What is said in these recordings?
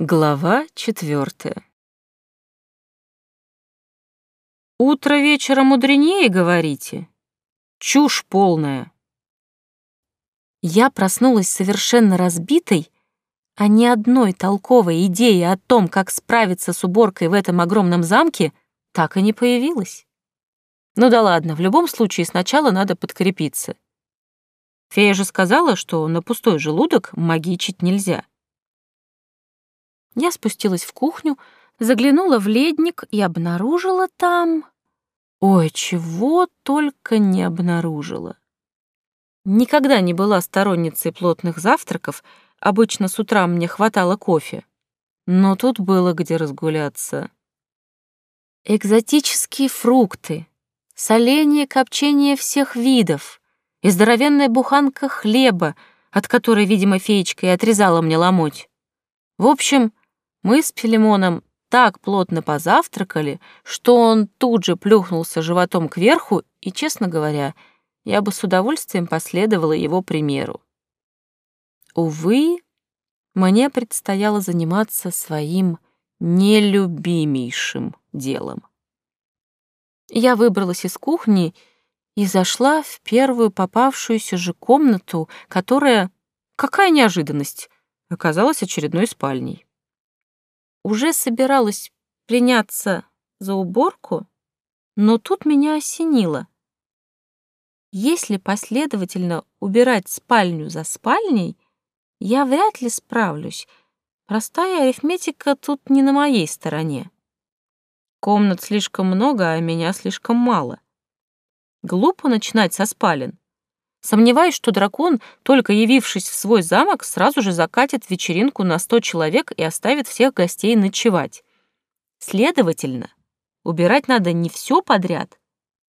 Глава четвертая. Утро вечера мудренее, говорите? Чушь полная. Я проснулась совершенно разбитой, а ни одной толковой идеи о том, как справиться с уборкой в этом огромном замке, так и не появилась. Ну да ладно, в любом случае сначала надо подкрепиться. Фея же сказала, что на пустой желудок магичить нельзя. Я спустилась в кухню, заглянула в ледник и обнаружила там... Ой, чего только не обнаружила. Никогда не была сторонницей плотных завтраков, обычно с утра мне хватало кофе. Но тут было где разгуляться. Экзотические фрукты, соленье, копчение всех видов и здоровенная буханка хлеба, от которой, видимо, феечка и отрезала мне ломоть. В общем, мы с Филимоном так плотно позавтракали, что он тут же плюхнулся животом кверху, и, честно говоря, я бы с удовольствием последовала его примеру. Увы, мне предстояло заниматься своим нелюбимейшим делом. Я выбралась из кухни и зашла в первую попавшуюся же комнату, которая, какая неожиданность, оказалась очередной спальней уже собиралась приняться за уборку, но тут меня осенило. Если последовательно убирать спальню за спальней, я вряд ли справлюсь. Простая арифметика тут не на моей стороне. Комнат слишком много, а меня слишком мало. Глупо начинать со спален. Сомневаюсь, что дракон, только явившись в свой замок, сразу же закатит вечеринку на сто человек и оставит всех гостей ночевать. Следовательно, убирать надо не все подряд,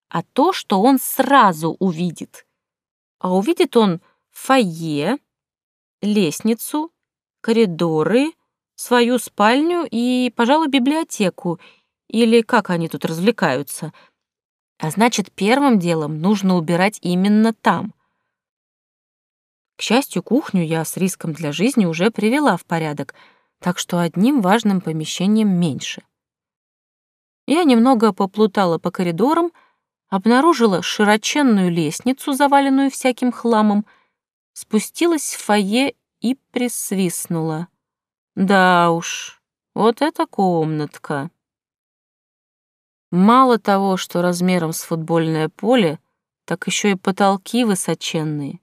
а то, что он сразу увидит. А увидит он фойе, лестницу, коридоры, свою спальню и, пожалуй, библиотеку, или как они тут развлекаются. А значит, первым делом нужно убирать именно там. К счастью, кухню я с риском для жизни уже привела в порядок, так что одним важным помещением меньше. Я немного поплутала по коридорам, обнаружила широченную лестницу, заваленную всяким хламом, спустилась в фойе и присвистнула. Да уж, вот эта комнатка. Мало того, что размером с футбольное поле, так еще и потолки высоченные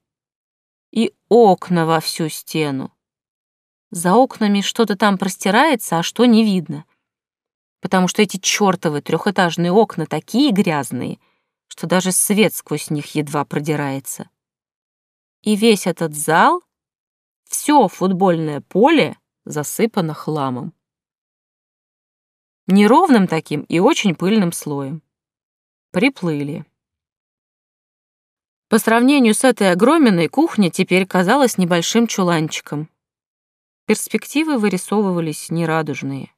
и окна во всю стену. За окнами что-то там простирается, а что не видно. Потому что эти чёртовы трехэтажные окна такие грязные, что даже свет сквозь них едва продирается. И весь этот зал, все футбольное поле засыпано хламом. Неровным таким и очень пыльным слоем. Приплыли. По сравнению с этой огроменной кухня теперь казалась небольшим чуланчиком. Перспективы вырисовывались нерадужные.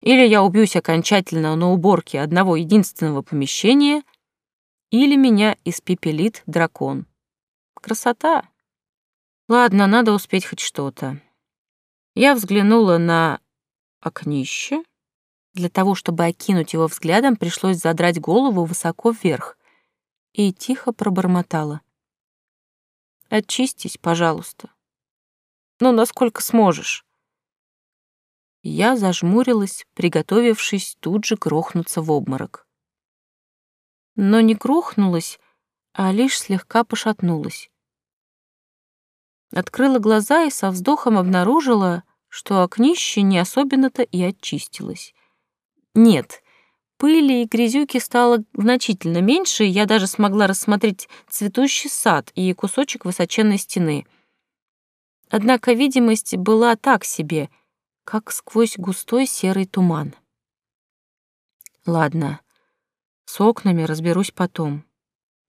Или я убьюсь окончательно на уборке одного единственного помещения, или меня испепелит дракон. Красота! Ладно, надо успеть хоть что-то. Я взглянула на окнище. Для того, чтобы окинуть его взглядом, пришлось задрать голову высоко вверх и тихо пробормотала. «Очистись, пожалуйста. Ну, насколько сможешь». Я зажмурилась, приготовившись тут же грохнуться в обморок. Но не грохнулась, а лишь слегка пошатнулась. Открыла глаза и со вздохом обнаружила, что окнище не особенно-то и очистилось. Нет, Пыли и грязюки стало значительно меньше, я даже смогла рассмотреть цветущий сад и кусочек высоченной стены. Однако видимость была так себе, как сквозь густой серый туман. Ладно, с окнами разберусь потом.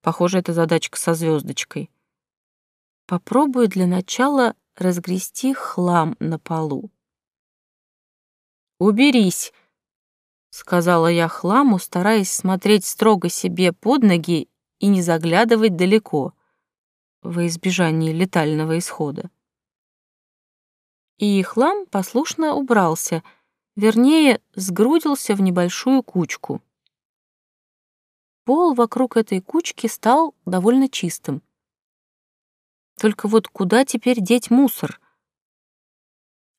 Похоже, это задачка со звездочкой. Попробую для начала разгрести хлам на полу. «Уберись!» Сказала я хламу, стараясь смотреть строго себе под ноги и не заглядывать далеко, во избежание летального исхода. и хлам послушно убрался, вернее, сгрудился в небольшую кучку. Пол вокруг этой кучки стал довольно чистым. Только вот куда теперь деть мусор?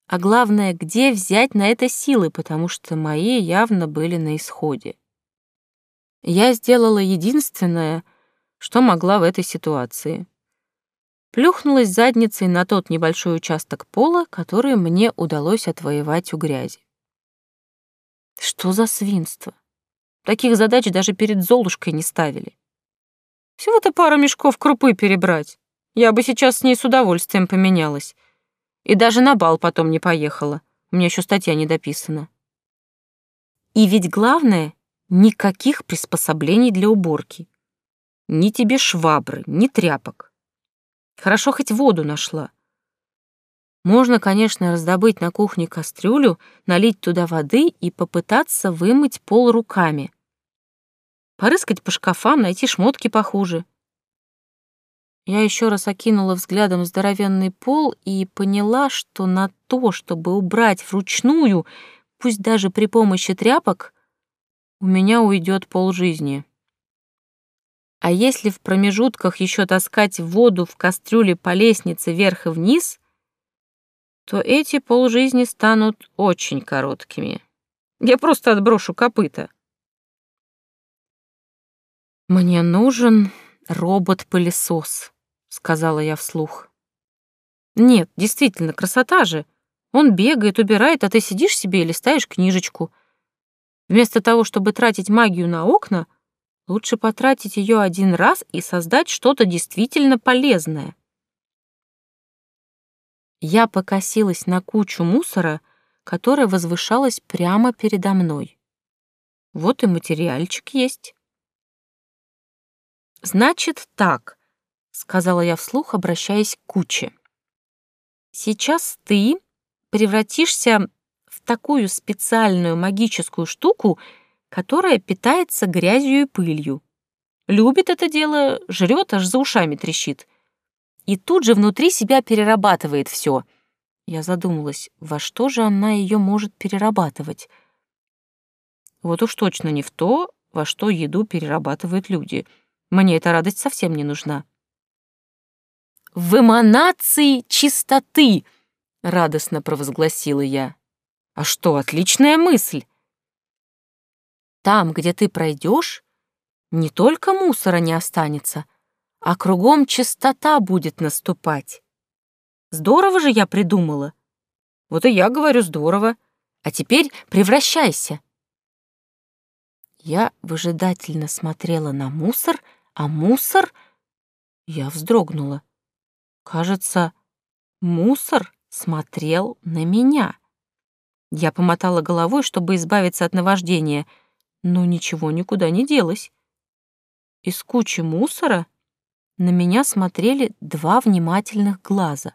А главное, где взять на это силы, потому что мои явно были на исходе. Я сделала единственное, что могла в этой ситуации. Плюхнулась задницей на тот небольшой участок пола, который мне удалось отвоевать у грязи. Что за свинство? Таких задач даже перед Золушкой не ставили. Всего-то пару мешков крупы перебрать. Я бы сейчас с ней с удовольствием поменялась. И даже на бал потом не поехала. У меня еще статья не дописана. И ведь главное — никаких приспособлений для уборки. Ни тебе швабры, ни тряпок. Хорошо хоть воду нашла. Можно, конечно, раздобыть на кухне кастрюлю, налить туда воды и попытаться вымыть пол руками. Порыскать по шкафам, найти шмотки похуже. Я еще раз окинула взглядом здоровенный пол и поняла, что на то, чтобы убрать вручную, пусть даже при помощи тряпок, у меня уйдет полжизни. А если в промежутках еще таскать воду в кастрюле по лестнице вверх и вниз, то эти полжизни станут очень короткими. Я просто отброшу копыта. Мне нужен робот-пылесос сказала я вслух. Нет, действительно, красота же. Он бегает, убирает, а ты сидишь себе и листаешь книжечку. Вместо того, чтобы тратить магию на окна, лучше потратить ее один раз и создать что-то действительно полезное. Я покосилась на кучу мусора, которая возвышалась прямо передо мной. Вот и материальчик есть. Значит так, сказала я вслух, обращаясь к куче. Сейчас ты превратишься в такую специальную магическую штуку, которая питается грязью и пылью. Любит это дело, жрет, аж за ушами трещит. И тут же внутри себя перерабатывает все. Я задумалась, во что же она ее может перерабатывать? Вот уж точно не в то, во что еду перерабатывают люди. Мне эта радость совсем не нужна в эманации чистоты!» — радостно провозгласила я. «А что, отличная мысль!» «Там, где ты пройдешь, не только мусора не останется, а кругом чистота будет наступать. Здорово же я придумала. Вот и я говорю здорово. А теперь превращайся». Я выжидательно смотрела на мусор, а мусор... Я вздрогнула. Кажется, мусор смотрел на меня. Я помотала головой, чтобы избавиться от наваждения, но ничего никуда не делось. Из кучи мусора на меня смотрели два внимательных глаза.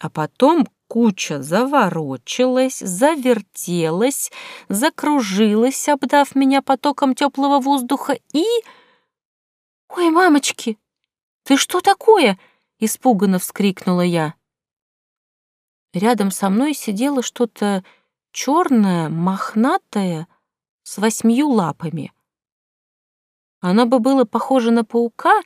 А потом куча заворочилась, завертелась, закружилась, обдав меня потоком теплого воздуха и... «Ой, мамочки, ты что такое?» Испуганно вскрикнула я. Рядом со мной сидело что-то черное, мохнатое, с восьмью лапами. Оно бы было похоже на паука,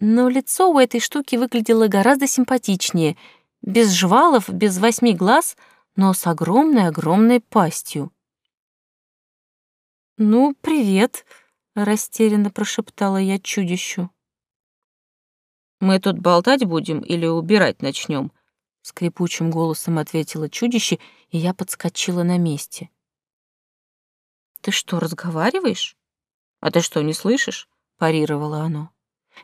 но лицо у этой штуки выглядело гораздо симпатичнее, без жвалов, без восьми глаз, но с огромной-огромной пастью. «Ну, привет», — растерянно прошептала я чудищу. Мы тут болтать будем или убирать начнем? скрипучим голосом ответило чудище, и я подскочила на месте. Ты что, разговариваешь? А ты что, не слышишь? парировало оно.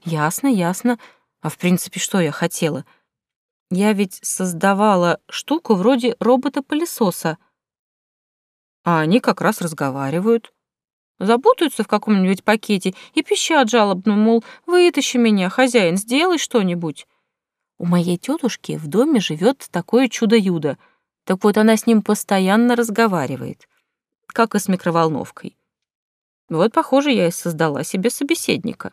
Ясно, ясно. А в принципе, что я хотела? Я ведь создавала штуку вроде робота-пылесоса. А они как раз разговаривают запутаются в каком-нибудь пакете и пищат жалобно, мол, вытащи меня, хозяин, сделай что-нибудь. У моей тетушки в доме живет такое чудо-юдо, так вот она с ним постоянно разговаривает, как и с микроволновкой. Вот, похоже, я и создала себе собеседника.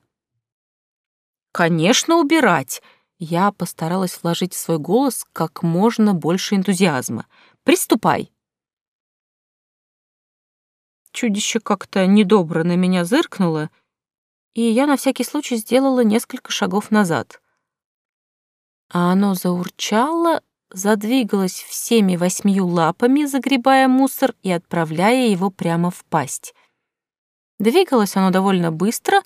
«Конечно, убирать!» Я постаралась вложить в свой голос как можно больше энтузиазма. «Приступай!» Чудище как-то недобро на меня зыркнуло, и я на всякий случай сделала несколько шагов назад. А оно заурчало, задвигалось всеми восьмью лапами, загребая мусор и отправляя его прямо в пасть. Двигалось оно довольно быстро,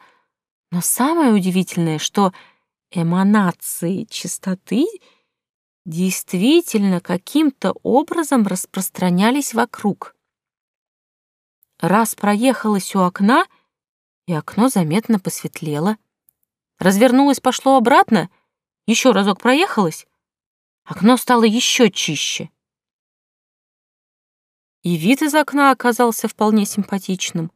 но самое удивительное, что эманации чистоты действительно каким-то образом распространялись вокруг. Раз проехалась у окна, и окно заметно посветлело. Развернулась, пошло обратно, еще разок проехалась, окно стало еще чище. И вид из окна оказался вполне симпатичным.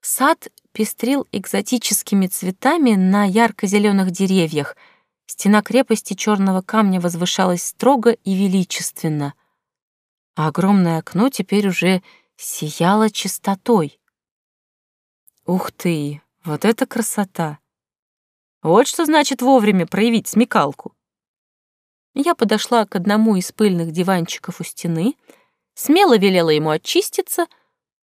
Сад пестрил экзотическими цветами на ярко-зеленых деревьях. Стена крепости черного камня возвышалась строго и величественно, а огромное окно теперь уже сияло чистотой. Ух ты, вот это красота! Вот что значит вовремя проявить смекалку. Я подошла к одному из пыльных диванчиков у стены, смело велела ему очиститься,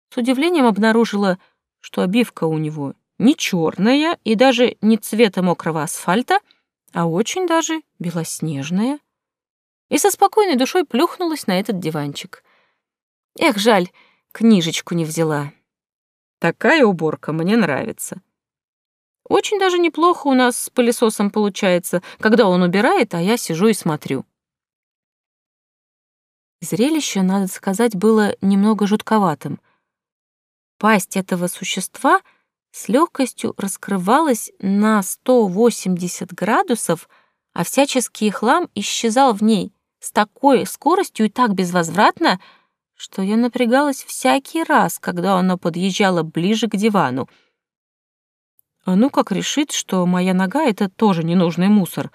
с удивлением обнаружила, что обивка у него не черная и даже не цвета мокрого асфальта, а очень даже белоснежная. И со спокойной душой плюхнулась на этот диванчик. Эх, жаль, книжечку не взяла. Такая уборка мне нравится. Очень даже неплохо у нас с пылесосом получается, когда он убирает, а я сижу и смотрю. Зрелище, надо сказать, было немного жутковатым. Пасть этого существа с легкостью раскрывалась на 180 градусов, а всяческий хлам исчезал в ней с такой скоростью и так безвозвратно, что я напрягалась всякий раз, когда оно подъезжало ближе к дивану. А ну как решит, что моя нога — это тоже ненужный мусор.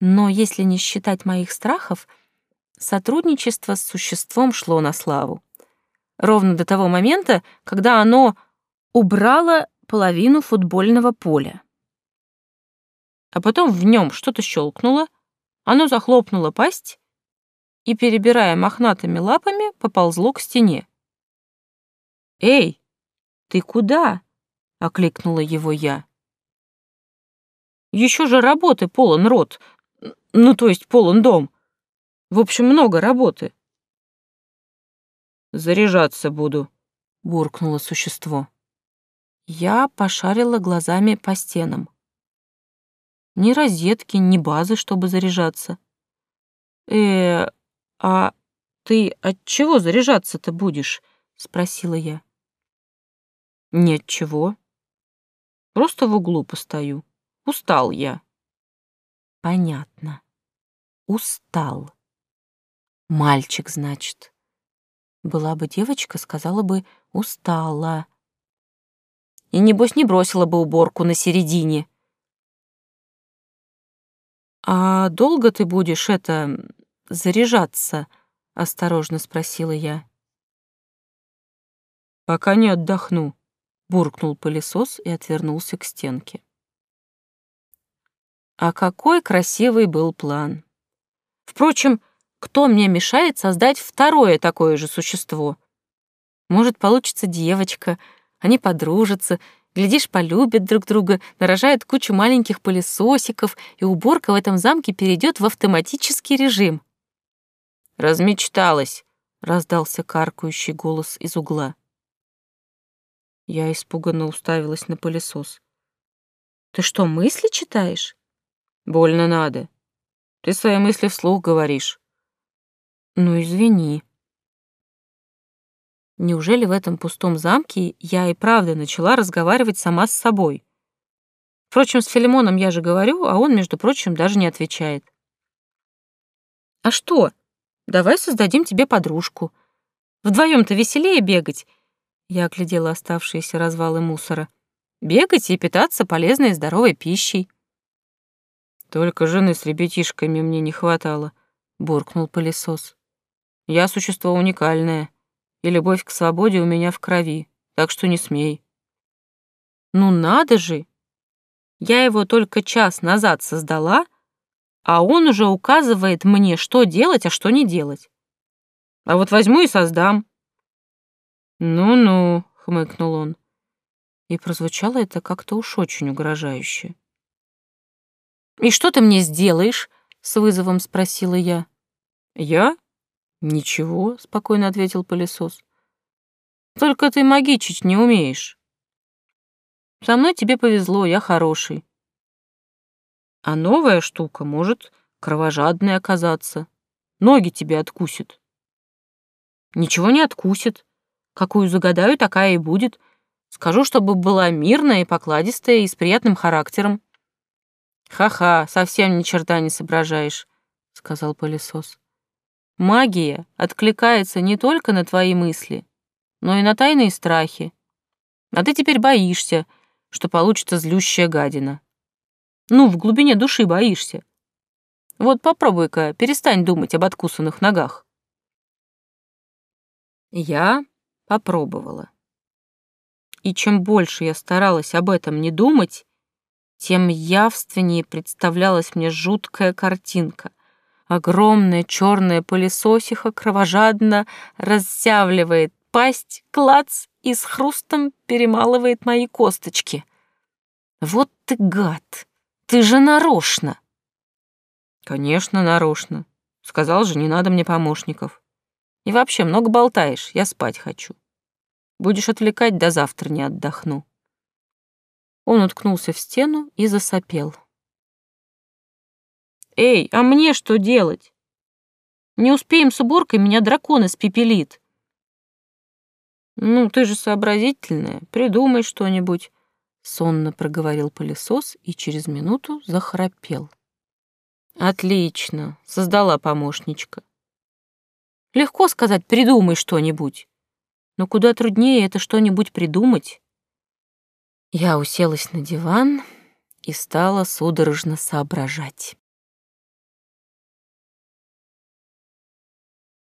Но если не считать моих страхов, сотрудничество с существом шло на славу ровно до того момента, когда оно убрало половину футбольного поля. А потом в нем что-то щелкнуло, оно захлопнуло пасть и, перебирая мохнатыми лапами, поползло к стене. «Эй, ты куда?» — окликнула его я. Еще же работы полон рот, ну, то есть полон дом. В общем, много работы. Заряжаться буду», — буркнуло существо. Я пошарила глазами по стенам. Ни розетки, ни базы, чтобы заряжаться. э а ты от чего заряжаться-то будешь?» — спросила я. «Ни от чего. Просто в углу постою. Устал я». «Понятно. Устал. Мальчик, значит». Была бы девочка, сказала бы «устала». И, небось, не бросила бы уборку на середине. «А долго ты будешь это... заряжаться?» — осторожно спросила я. «Пока не отдохну», — буркнул пылесос и отвернулся к стенке. А какой красивый был план. Впрочем, кто мне мешает создать второе такое же существо? Может, получится девочка, они подружатся, глядишь, полюбят друг друга, нарожают кучу маленьких пылесосиков, и уборка в этом замке перейдет в автоматический режим. «Размечталась», — раздался каркающий голос из угла. Я испуганно уставилась на пылесос. «Ты что, мысли читаешь?» «Больно надо. Ты свои мысли вслух говоришь». Ну, извини. Неужели в этом пустом замке я и правда начала разговаривать сама с собой? Впрочем, с Филимоном я же говорю, а он, между прочим, даже не отвечает. А что? Давай создадим тебе подружку. Вдвоем то веселее бегать. Я оглядела оставшиеся развалы мусора. Бегать и питаться полезной и здоровой пищей. Только жены с ребятишками мне не хватало, буркнул пылесос. Я существо уникальное, и любовь к свободе у меня в крови, так что не смей. Ну надо же! Я его только час назад создала, а он уже указывает мне, что делать, а что не делать. А вот возьму и создам. «Ну-ну», — хмыкнул он. И прозвучало это как-то уж очень угрожающе. «И что ты мне сделаешь?» — с вызовом спросила я. «Я? Ничего», — спокойно ответил пылесос. «Только ты магичить не умеешь. Со мной тебе повезло, я хороший. А новая штука может кровожадной оказаться. Ноги тебе откусит. Ничего не откусит. Какую загадаю, такая и будет. Скажу, чтобы была мирная и покладистая и с приятным характером. Ха-ха, совсем ни черта не соображаешь, сказал пылесос. Магия откликается не только на твои мысли, но и на тайные страхи. А ты теперь боишься, что получится злющая гадина. Ну, в глубине души боишься. Вот попробуй-ка, перестань думать об откусанных ногах. Я попробовала. И чем больше я старалась об этом не думать, тем явственнее представлялась мне жуткая картинка. Огромная черная пылесосиха кровожадно разъявливает пасть, клац и с хрустом перемалывает мои косточки. Вот ты гад! Ты же нарочно!» «Конечно, нарочно. Сказал же, не надо мне помощников. И вообще, много болтаешь, я спать хочу. Будешь отвлекать, до завтра не отдохну». Он уткнулся в стену и засопел. «Эй, а мне что делать? Не успеем с уборкой, меня дракон испепелит». «Ну, ты же сообразительная, придумай что-нибудь сонно проговорил пылесос и через минуту захрапел. Отлично, создала помощничка. Легко сказать, придумай что-нибудь. Но куда труднее это что-нибудь придумать. Я уселась на диван и стала судорожно соображать.